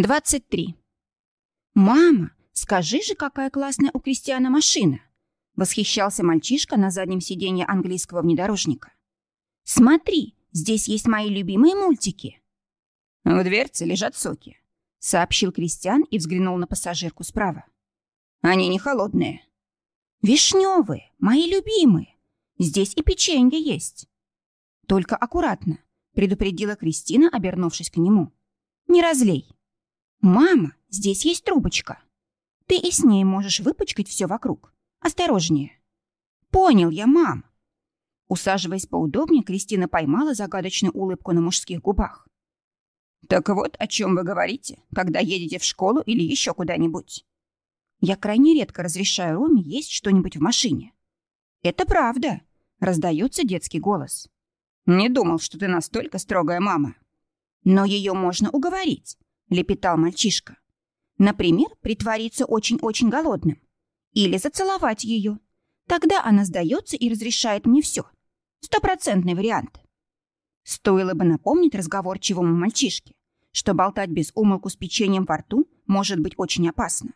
23. «Мама, скажи же, какая классная у Кристиана машина!» Восхищался мальчишка на заднем сиденье английского внедорожника. «Смотри, здесь есть мои любимые мультики!» «В дверце лежат соки», — сообщил Кристиан и взглянул на пассажирку справа. «Они не холодные». «Вишневые, мои любимые. Здесь и печенье есть». «Только аккуратно», — предупредила Кристина, обернувшись к нему. «Не разлей». «Мама, здесь есть трубочка. Ты и с ней можешь выпачкать все вокруг. Осторожнее». «Понял я, мам». Усаживаясь поудобнее, Кристина поймала загадочную улыбку на мужских губах. «Так вот, о чем вы говорите, когда едете в школу или еще куда-нибудь?» «Я крайне редко разрешаю Роме есть что-нибудь в машине». «Это правда», — раздается детский голос. «Не думал, что ты настолько строгая мама». «Но ее можно уговорить. — лепетал мальчишка. «Например, притвориться очень-очень голодным. Или зацеловать ее. Тогда она сдается и разрешает мне все. Стопроцентный вариант». Стоило бы напомнить разговорчивому мальчишке, что болтать без умолку с печеньем во рту может быть очень опасно.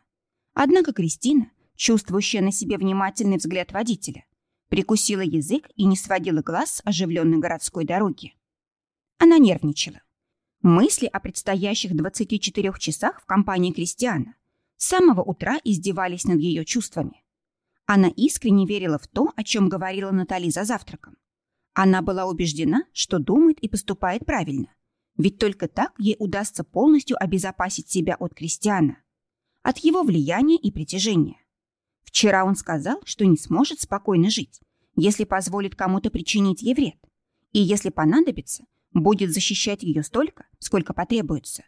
Однако Кристина, чувствующая на себе внимательный взгляд водителя, прикусила язык и не сводила глаз с оживленной городской дороги. Она нервничала. Мысли о предстоящих 24 часах в компании Кристиана с самого утра издевались над ее чувствами. Она искренне верила в то, о чем говорила Натали за завтраком. Она была убеждена, что думает и поступает правильно, ведь только так ей удастся полностью обезопасить себя от Кристиана, от его влияния и притяжения. Вчера он сказал, что не сможет спокойно жить, если позволит кому-то причинить ей вред, и если понадобится, будет защищать ее столько, сколько потребуется.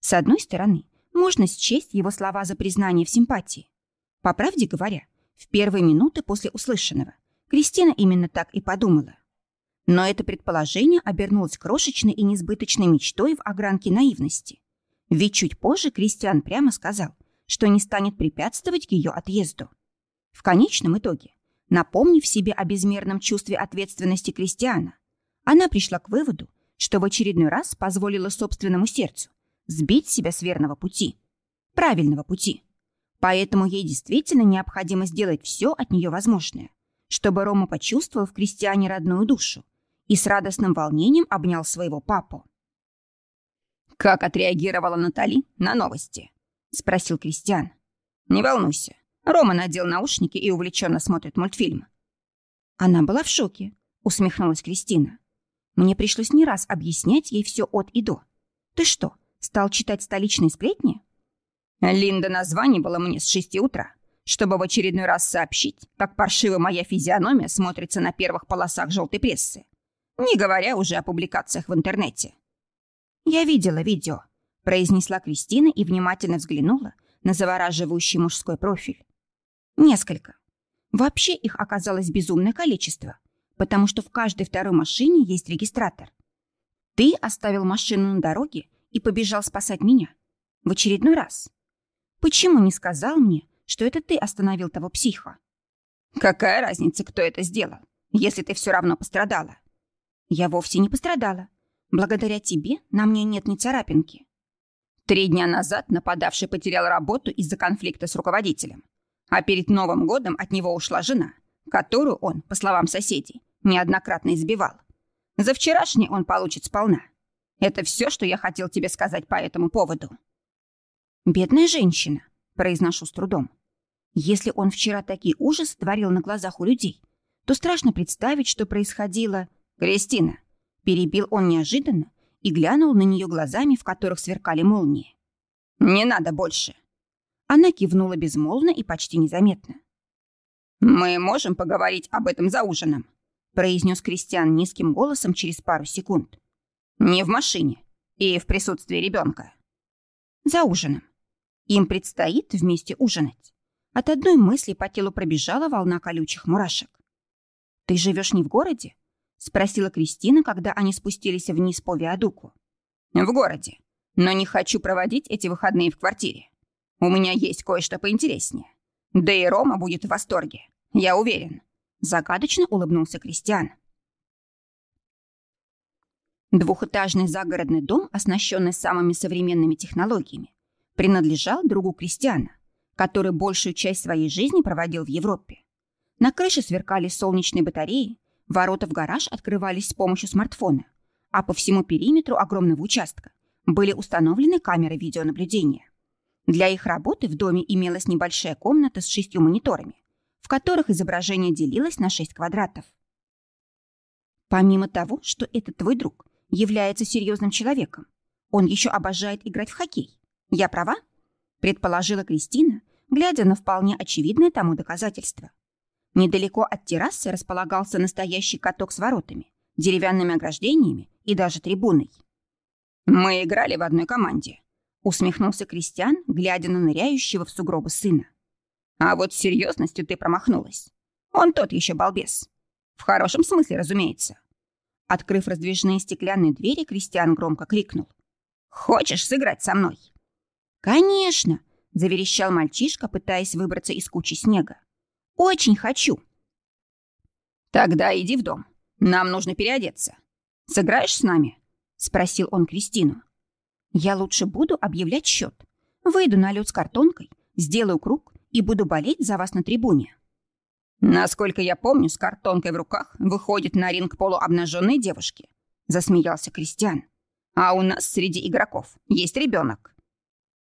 С одной стороны, можно счесть его слова за признание в симпатии. По правде говоря, в первые минуты после услышанного Кристина именно так и подумала. Но это предположение обернулось крошечной и несбыточной мечтой в огранке наивности. Ведь чуть позже Кристиан прямо сказал, что не станет препятствовать ее отъезду. В конечном итоге, напомнив себе о безмерном чувстве ответственности Кристиана, она пришла к выводу, что в очередной раз позволила собственному сердцу сбить себя с верного пути, правильного пути. Поэтому ей действительно необходимо сделать все от нее возможное, чтобы Рома почувствовал в крестьяне родную душу и с радостным волнением обнял своего папу. «Как отреагировала Натали на новости?» — спросил Кристиан. «Не волнуйся, Рома надел наушники и увлеченно смотрит мультфильм». Она была в шоке, усмехнулась Кристина. Мне пришлось не раз объяснять ей все от и до. Ты что, стал читать столичные сплетни? Линда названивала мне с шести утра, чтобы в очередной раз сообщить, как паршиво моя физиономия смотрится на первых полосах желтой прессы, не говоря уже о публикациях в интернете. «Я видела видео», — произнесла Кристина и внимательно взглянула на завораживающий мужской профиль. «Несколько. Вообще их оказалось безумное количество потому что в каждой второй машине есть регистратор. Ты оставил машину на дороге и побежал спасать меня. В очередной раз. Почему не сказал мне, что это ты остановил того психа? Какая разница, кто это сделал, если ты все равно пострадала? Я вовсе не пострадала. Благодаря тебе на мне нет ни царапинки. Три дня назад нападавший потерял работу из-за конфликта с руководителем. А перед Новым годом от него ушла жена, которую он, по словам соседей, неоднократно избивал. За вчерашний он получит сполна. Это все, что я хотел тебе сказать по этому поводу. «Бедная женщина», — произношу с трудом. Если он вчера такие ужасы творил на глазах у людей, то страшно представить, что происходило... «Кристина!» — перебил он неожиданно и глянул на нее глазами, в которых сверкали молнии. «Не надо больше!» Она кивнула безмолвно и почти незаметно. «Мы можем поговорить об этом за ужином», произнес Кристиан низким голосом через пару секунд. «Не в машине и в присутствии ребенка». «За ужином. Им предстоит вместе ужинать». От одной мысли по телу пробежала волна колючих мурашек. «Ты живешь не в городе?» — спросила Кристина, когда они спустились вниз по виадуку. «В городе. Но не хочу проводить эти выходные в квартире. У меня есть кое-что поинтереснее. Да и Рома будет в восторге. Я уверен. Загадочно улыбнулся Кристиан. Двухэтажный загородный дом, оснащенный самыми современными технологиями, принадлежал другу Кристиана, который большую часть своей жизни проводил в Европе. На крыше сверкали солнечные батареи, ворота в гараж открывались с помощью смартфона, а по всему периметру огромного участка были установлены камеры видеонаблюдения. Для их работы в доме имелась небольшая комната с шестью мониторами, в которых изображение делилось на шесть квадратов. Помимо того, что этот твой друг является серьезным человеком, он еще обожает играть в хоккей. Я права? Предположила Кристина, глядя на вполне очевидное тому доказательство. Недалеко от террасы располагался настоящий каток с воротами, деревянными ограждениями и даже трибуной. «Мы играли в одной команде», — усмехнулся Кристиан, глядя на ныряющего в сугробы сына. «А вот с серьезностью ты промахнулась. Он тот еще балбес. В хорошем смысле, разумеется». Открыв раздвижные стеклянные двери, Кристиан громко крикнул. «Хочешь сыграть со мной?» «Конечно!» — заверещал мальчишка, пытаясь выбраться из кучи снега. «Очень хочу!» «Тогда иди в дом. Нам нужно переодеться. Сыграешь с нами?» — спросил он Кристину. «Я лучше буду объявлять счет. Выйду на лед с картонкой, сделаю круг и буду болеть за вас на трибуне». «Насколько я помню, с картонкой в руках выходит на ринг полуобнаженные девушки», — засмеялся Кристиан. «А у нас среди игроков есть ребенок».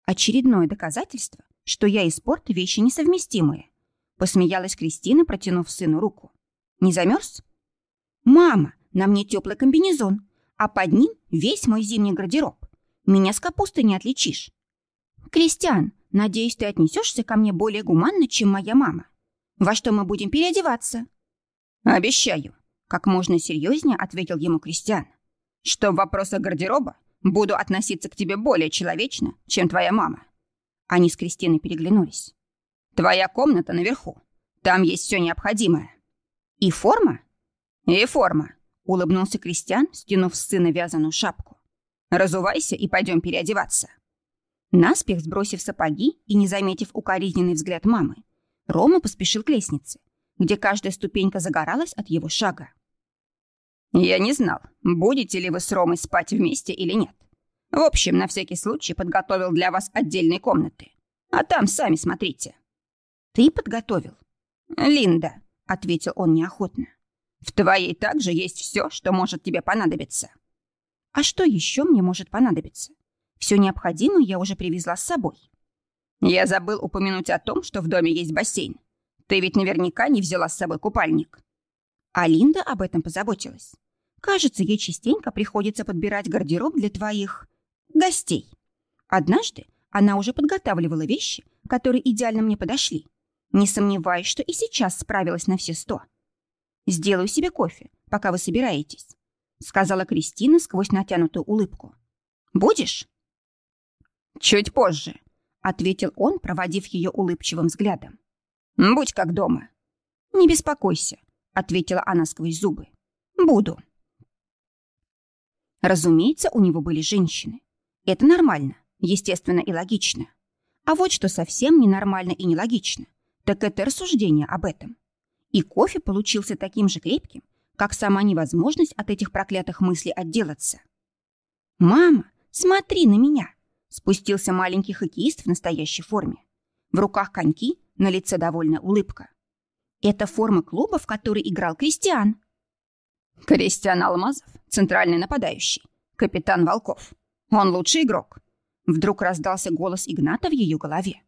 Очередное доказательство, что я и спорт — вещи несовместимые. Посмеялась Кристина, протянув сыну руку. Не замерз? Мама, на мне теплый комбинезон, а под ним весь мой зимний гардероб. Меня с капустой не отличишь. Кристиан, надеюсь, ты отнесешься ко мне более гуманно, чем моя мама. Во что мы будем переодеваться? Обещаю, как можно серьезнее ответил ему Кристиан, что в вопросах гардероба Буду относиться к тебе более человечно, чем твоя мама». Они с Кристиной переглянулись. «Твоя комната наверху. Там есть все необходимое». «И форма?» «И форма», — улыбнулся Кристиан, стянув с сына вязаную шапку. «Разувайся и пойдем переодеваться». Наспех сбросив сапоги и не заметив укоризненный взгляд мамы, Рома поспешил к лестнице, где каждая ступенька загоралась от его шага. «Я не знал, будете ли вы с Ромой спать вместе или нет. В общем, на всякий случай подготовил для вас отдельные комнаты. А там сами смотрите». «Ты подготовил?» «Линда», — ответил он неохотно. «В твоей также есть все, что может тебе понадобиться». «А что еще мне может понадобиться? Все необходимое я уже привезла с собой». «Я забыл упомянуть о том, что в доме есть бассейн. Ты ведь наверняка не взяла с собой купальник». А Линда об этом позаботилась. Кажется, ей частенько приходится подбирать гардероб для твоих гостей. Однажды она уже подготавливала вещи, которые идеально мне подошли. Не сомневаюсь, что и сейчас справилась на все сто. «Сделаю себе кофе, пока вы собираетесь», — сказала Кристина сквозь натянутую улыбку. «Будешь?» «Чуть позже», — ответил он, проводив ее улыбчивым взглядом. «Будь как дома». «Не беспокойся», — ответила она сквозь зубы. «Буду». Разумеется, у него были женщины. Это нормально, естественно и логично. А вот что совсем ненормально и нелогично, так это рассуждение об этом. И кофе получился таким же крепким, как сама невозможность от этих проклятых мыслей отделаться. «Мама, смотри на меня!» Спустился маленький хоккеист в настоящей форме. В руках коньки, на лице довольная улыбка. Это форма клуба, в который играл Кристиан. Кристиан Алмазов, центральный нападающий, капитан Волков. Он лучший игрок. Вдруг раздался голос Игната в ее голове.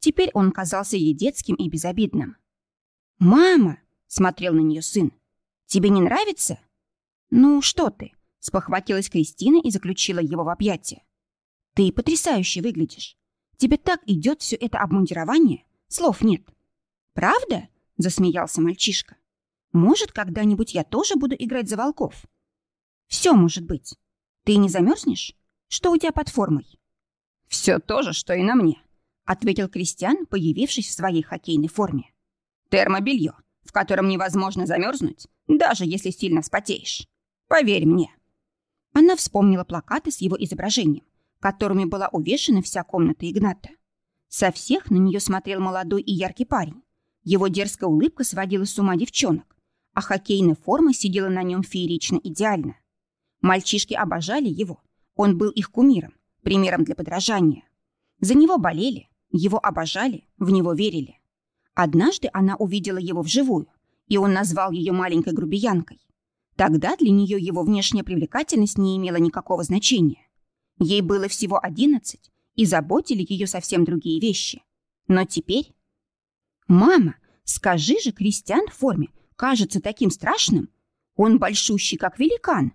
Теперь он казался ей детским и безобидным. «Мама!» — смотрел на нее сын. «Тебе не нравится?» «Ну, что ты?» — спохватилась Кристина и заключила его в объятия. «Ты потрясающе выглядишь. Тебе так идет все это обмундирование, слов нет». «Правда?» — засмеялся мальчишка. Может, когда-нибудь я тоже буду играть за волков? Все может быть. Ты не замерзнешь? Что у тебя под формой? Все то же, что и на мне, ответил Кристиан, появившись в своей хоккейной форме. Термобелье, в котором невозможно замерзнуть, даже если сильно спотеешь. Поверь мне. Она вспомнила плакаты с его изображением, которыми была увешана вся комната Игната. Со всех на нее смотрел молодой и яркий парень. Его дерзкая улыбка сводила с ума девчонок, а хоккейная форма сидела на нем феерично идеально. Мальчишки обожали его. Он был их кумиром, примером для подражания. За него болели, его обожали, в него верили. Однажды она увидела его вживую, и он назвал ее маленькой грубиянкой. Тогда для нее его внешняя привлекательность не имела никакого значения. Ей было всего одиннадцать, и заботили ее совсем другие вещи. Но теперь... «Мама, скажи же, Кристиан в форме кажется таким страшным. Он большущий, как великан».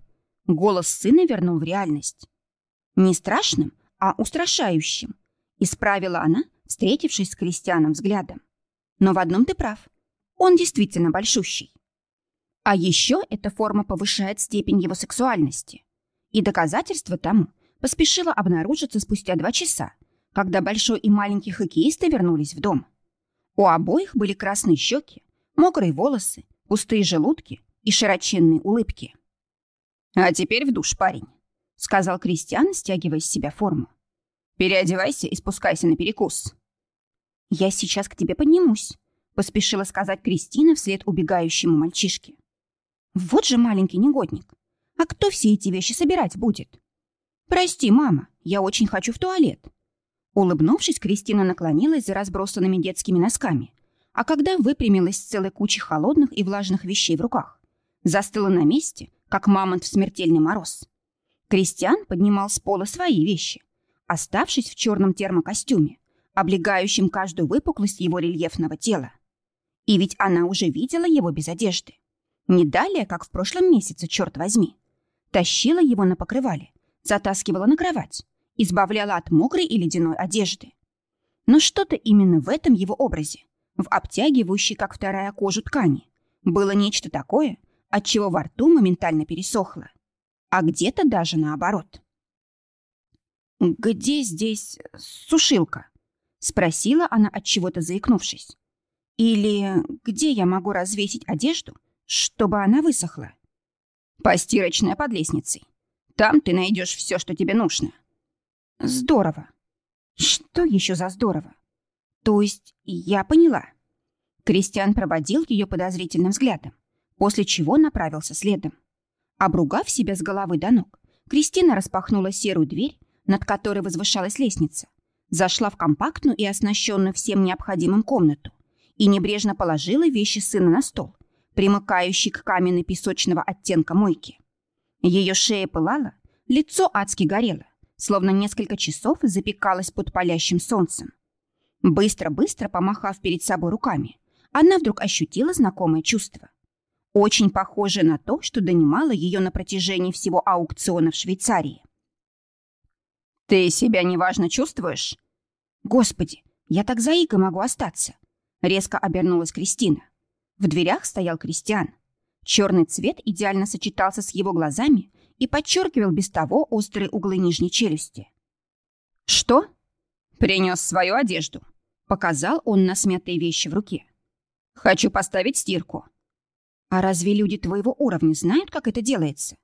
Голос сына вернул в реальность. Не страшным, а устрашающим. Исправила она, встретившись с Кристианом взглядом. Но в одном ты прав. Он действительно большущий. А еще эта форма повышает степень его сексуальности. И доказательство тому поспешило обнаружиться спустя два часа, когда большой и маленький хоккеисты вернулись в дом. У обоих были красные щеки, мокрые волосы, пустые желудки и широченные улыбки. «А теперь в душ, парень», — сказал Кристиан, стягивая с себя форму. «Переодевайся и спускайся на перекус». «Я сейчас к тебе поднимусь», — поспешила сказать Кристина вслед убегающему мальчишке. «Вот же маленький негодник. А кто все эти вещи собирать будет?» «Прости, мама, я очень хочу в туалет». Улыбнувшись, Кристина наклонилась за разбросанными детскими носками, а когда выпрямилась с целой кучей холодных и влажных вещей в руках, застыла на месте, как мамонт в смертельный мороз. Кристиан поднимал с пола свои вещи, оставшись в черном термокостюме, облегающем каждую выпуклость его рельефного тела. И ведь она уже видела его без одежды. Не далее, как в прошлом месяце, черт возьми. Тащила его на покрывале, затаскивала на кровать, избавляла от мокрой и ледяной одежды. Но что-то именно в этом его образе, в обтягивающей, как вторая кожу ткани, было нечто такое, от чего во рту моментально пересохло. А где-то даже наоборот. «Где здесь сушилка?» — спросила она от чего-то заикнувшись. «Или где я могу развесить одежду, чтобы она высохла?» «Постирочная под лестницей. Там ты найдешь все, что тебе нужно». «Здорово. Что еще за здорово? То есть я поняла». Кристиан проводил ее подозрительным взглядом, после чего направился следом. Обругав себя с головы до ног, Кристина распахнула серую дверь, над которой возвышалась лестница, зашла в компактную и оснащенную всем необходимым комнату и небрежно положила вещи сына на стол, примыкающий к каменной песочного оттенка мойки. Ее шея пылала, лицо адски горело, словно несколько часов запекалось под палящим солнцем. Быстро-быстро помахав перед собой руками, она вдруг ощутила знакомое чувство. Очень похожее на то, что донимало ее на протяжении всего аукциона в Швейцарии. «Ты себя неважно чувствуешь?» «Господи, я так заика могу остаться!» Резко обернулась Кристина. В дверях стоял Кристиан. Черный цвет идеально сочетался с его глазами и подчеркивал без того острые углы нижней челюсти. «Что?» «Принес свою одежду», — показал он на смятые вещи в руке. «Хочу поставить стирку». «А разве люди твоего уровня знают, как это делается?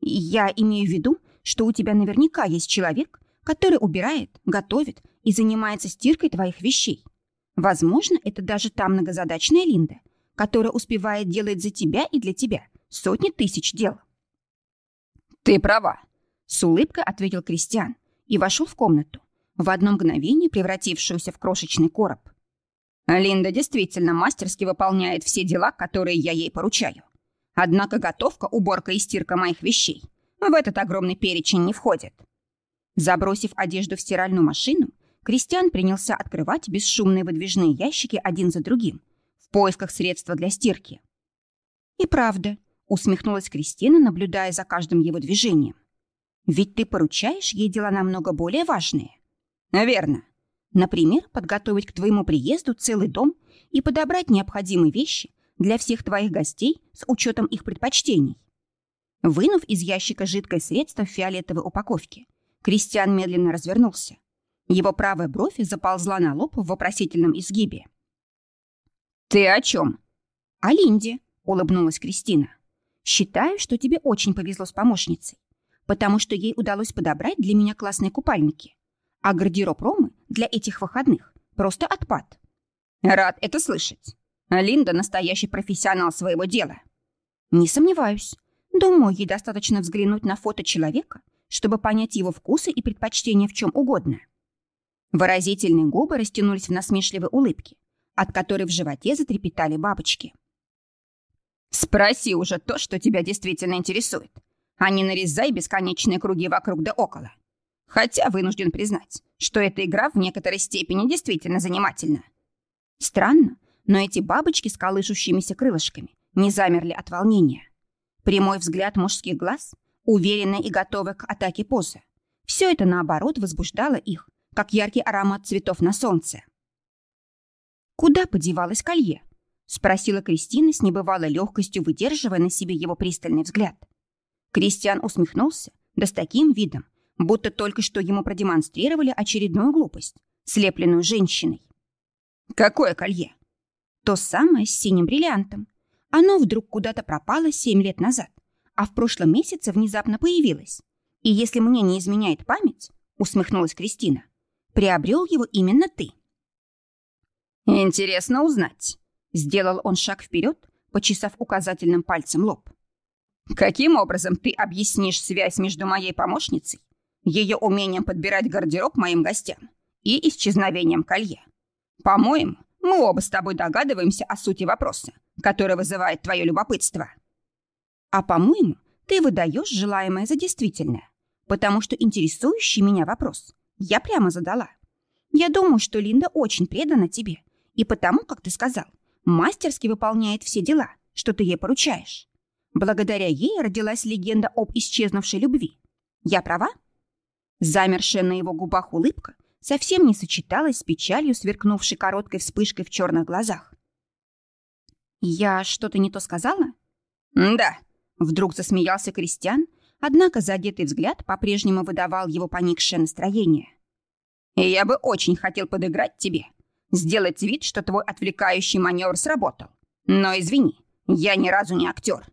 Я имею в виду, что у тебя наверняка есть человек, который убирает, готовит и занимается стиркой твоих вещей. Возможно, это даже та многозадачная Линда, которая успевает делать за тебя и для тебя сотни тысяч дел. «Ты права», — с улыбкой ответил Кристиан и вошел в комнату, в одно мгновение превратившуюся в крошечный короб. Линда действительно мастерски выполняет все дела, которые я ей поручаю. Однако готовка, уборка и стирка моих вещей в этот огромный перечень не входит. Забросив одежду в стиральную машину, Кристиан принялся открывать бесшумные выдвижные ящики один за другим, в поисках средства для стирки. «И правда», — усмехнулась Кристина, наблюдая за каждым его движением. «Ведь ты поручаешь ей дела намного более важные». «Верно. Например, подготовить к твоему приезду целый дом и подобрать необходимые вещи для всех твоих гостей с учетом их предпочтений». Вынув из ящика жидкое средство в фиолетовой упаковке, Кристиан медленно развернулся. Его правая бровь заползла на лоб в вопросительном изгибе. «Ты о чем?» «О Линде», — улыбнулась Кристина. «Считаю, что тебе очень повезло с помощницей, потому что ей удалось подобрать для меня классные купальники. А гардероб Ромы для этих выходных просто отпад». «Рад это слышать. Линда настоящий профессионал своего дела». «Не сомневаюсь. Думаю, ей достаточно взглянуть на фото человека, чтобы понять его вкусы и предпочтения в чем угодно. Выразительные губы растянулись в насмешливой улыбке, от которой в животе затрепетали бабочки. «Спроси уже то, что тебя действительно интересует, а не нарезай бесконечные круги вокруг да около. Хотя вынужден признать, что эта игра в некоторой степени действительно занимательна. Странно, но эти бабочки с колышущимися крылышками не замерли от волнения. Прямой взгляд мужских глаз, уверенная и готовая к атаке поза. Все это, наоборот, возбуждало их, как яркий аромат цветов на солнце. «Куда подевалось колье?» — спросила Кристина с небывалой легкостью, выдерживая на себе его пристальный взгляд. Кристиан усмехнулся, да с таким видом, будто только что ему продемонстрировали очередную глупость, слепленную женщиной. «Какое колье?» «То самое с синим бриллиантом. Оно вдруг куда-то пропало семь лет назад, а в прошлом месяце внезапно появилось. И если мне не изменяет память, усмехнулась Кристина, приобрел его именно ты. Интересно узнать. Сделал он шаг вперед, почесав указательным пальцем лоб. Каким образом ты объяснишь связь между моей помощницей, ее умением подбирать гардероб моим гостям и исчезновением колье? По-моему, мы оба с тобой догадываемся о сути вопроса, который вызывает твое любопытство. А по-моему, ты выдаешь желаемое за действительное, потому что интересующий меня вопрос я прямо задала. Я думаю, что Линда очень предана тебе, и потому, как ты сказал, мастерски выполняет все дела, что ты ей поручаешь. Благодаря ей родилась легенда об исчезнувшей любви. Я права? Замершая на его губах улыбка совсем не сочеталась с печалью, сверкнувшей короткой вспышкой в черных глазах. «Я что-то не то сказала?» «Да», — вдруг засмеялся Кристиан, однако задетый взгляд по-прежнему выдавал его поникшее настроение. «И я бы очень хотел подыграть тебе, сделать вид, что твой отвлекающий маневр сработал. Но извини, я ни разу не актер.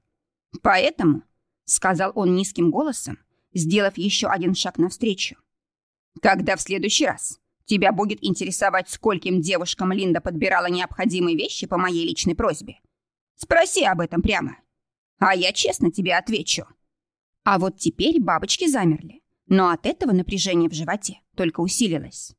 Поэтому, — сказал он низким голосом, сделав еще один шаг навстречу, когда в следующий раз тебя будет интересовать, скольким девушкам Линда подбирала необходимые вещи по моей личной просьбе, спроси об этом прямо. А я честно тебе отвечу. А вот теперь бабочки замерли, но от этого напряжение в животе только усилилось.